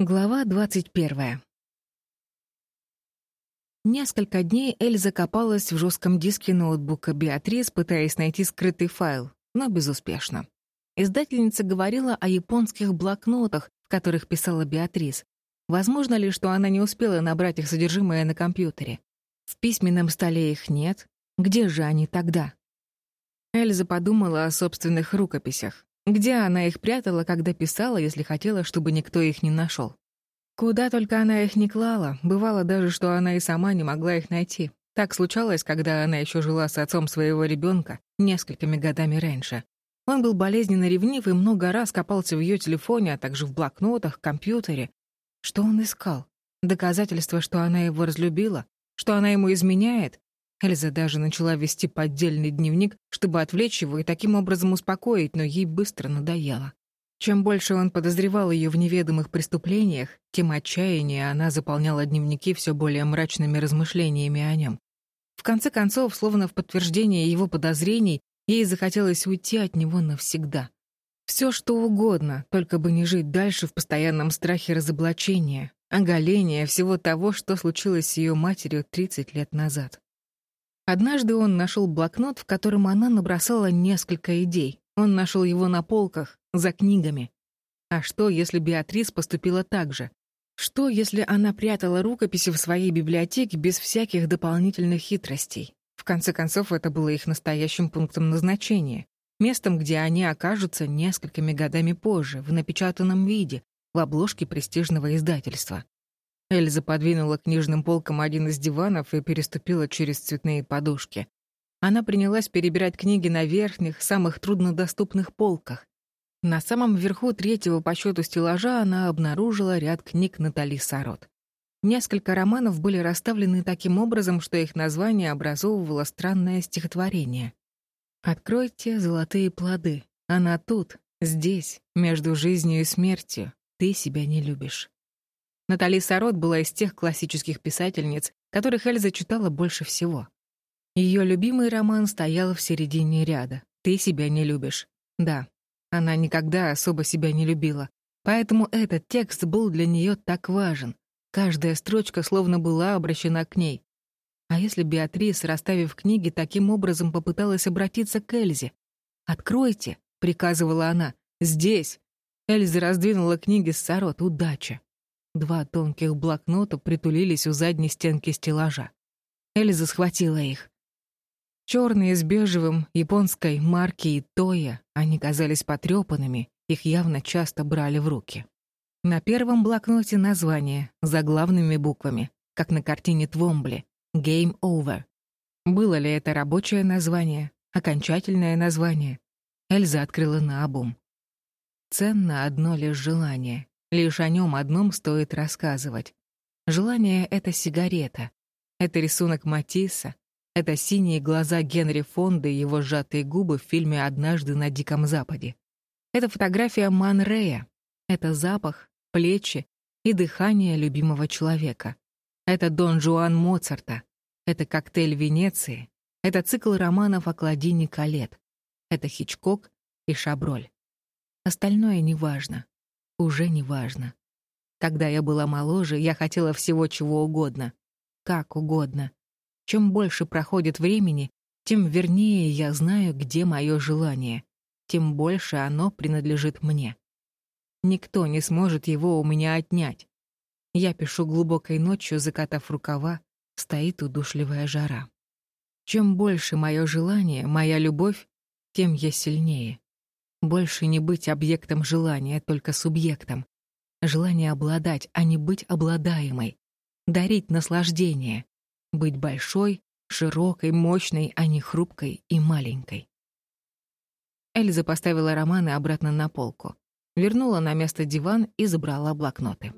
Глава двадцать первая. Несколько дней Эльза копалась в жестком диске ноутбука Беатрис, пытаясь найти скрытый файл, но безуспешно. Издательница говорила о японских блокнотах, в которых писала Беатрис. Возможно ли, что она не успела набрать их содержимое на компьютере? В письменном столе их нет. Где же они тогда? Эльза подумала о собственных рукописях. Где она их прятала, когда писала, если хотела, чтобы никто их не нашел? Куда только она их не клала, бывало даже, что она и сама не могла их найти. Так случалось, когда она еще жила с отцом своего ребенка несколькими годами раньше. Он был болезненно ревнив и много раз копался в ее телефоне, а также в блокнотах, компьютере. Что он искал? Доказательство, что она его разлюбила? Что она ему изменяет? Эльза даже начала вести поддельный дневник, чтобы отвлечь его и таким образом успокоить, но ей быстро надоело. Чем больше он подозревал ее в неведомых преступлениях, тем отчаяннее она заполняла дневники все более мрачными размышлениями о нем. В конце концов, словно в подтверждение его подозрений, ей захотелось уйти от него навсегда. Все что угодно, только бы не жить дальше в постоянном страхе разоблачения, оголения всего того, что случилось с ее матерью 30 лет назад. Однажды он нашел блокнот, в котором она набросала несколько идей. Он нашел его на полках, за книгами. А что, если Беатрис поступила так же? Что, если она прятала рукописи в своей библиотеке без всяких дополнительных хитростей? В конце концов, это было их настоящим пунктом назначения. Местом, где они окажутся несколькими годами позже, в напечатанном виде, в обложке престижного издательства. Эльза подвинула книжным полкам один из диванов и переступила через цветные подушки. Она принялась перебирать книги на верхних, самых труднодоступных полках. На самом верху третьего по счету стеллажа она обнаружила ряд книг Натали Сарот. Несколько романов были расставлены таким образом, что их название образовывало странное стихотворение. «Откройте золотые плоды. Она тут, здесь, между жизнью и смертью. Ты себя не любишь». Натали Сарот была из тех классических писательниц, которых Эльза читала больше всего. Ее любимый роман стоял в середине ряда. «Ты себя не любишь». Да, она никогда особо себя не любила. Поэтому этот текст был для нее так важен. Каждая строчка словно была обращена к ней. А если Беатрис, расставив книги, таким образом попыталась обратиться к Эльзе? «Откройте», — приказывала она, — «здесь». Эльза раздвинула книги с Сарот. Удача. Два тонких блокнота притулились у задней стенки стеллажа. Эльза схватила их. Черные с бежевым, японской марки и Тоя, они казались потрепанными, их явно часто брали в руки. На первом блокноте название, заглавными буквами, как на картине Твомбли «Game Over». Было ли это рабочее название, окончательное название? Эльза открыла наобум. Ценно одно лишь желание. Лишь о нем одном стоит рассказывать. Желание — это сигарета. Это рисунок Матисса. Это синие глаза Генри Фонда и его сжатые губы в фильме «Однажды на Диком Западе». Это фотография Ман Рея. Это запах, плечи и дыхание любимого человека. Это Дон Жуан Моцарта. Это коктейль Венеции. Это цикл романов о Кладине Калет. Это Хичкок и Шаброль. Остальное неважно уже не важно. Когда я была моложе, я хотела всего чего угодно. Как угодно. Чем больше проходит времени, тем вернее я знаю, где мое желание, тем больше оно принадлежит мне. Никто не сможет его у меня отнять. Я пишу глубокой ночью, закатав рукава, стоит удушливая жара. Чем больше мое желание, моя любовь, тем я сильнее. Больше не быть объектом желания, только субъектом. Желание обладать, а не быть обладаемой. Дарить наслаждение. Быть большой, широкой, мощной, а не хрупкой и маленькой. Эльза поставила романы обратно на полку, вернула на место диван и забрала блокноты.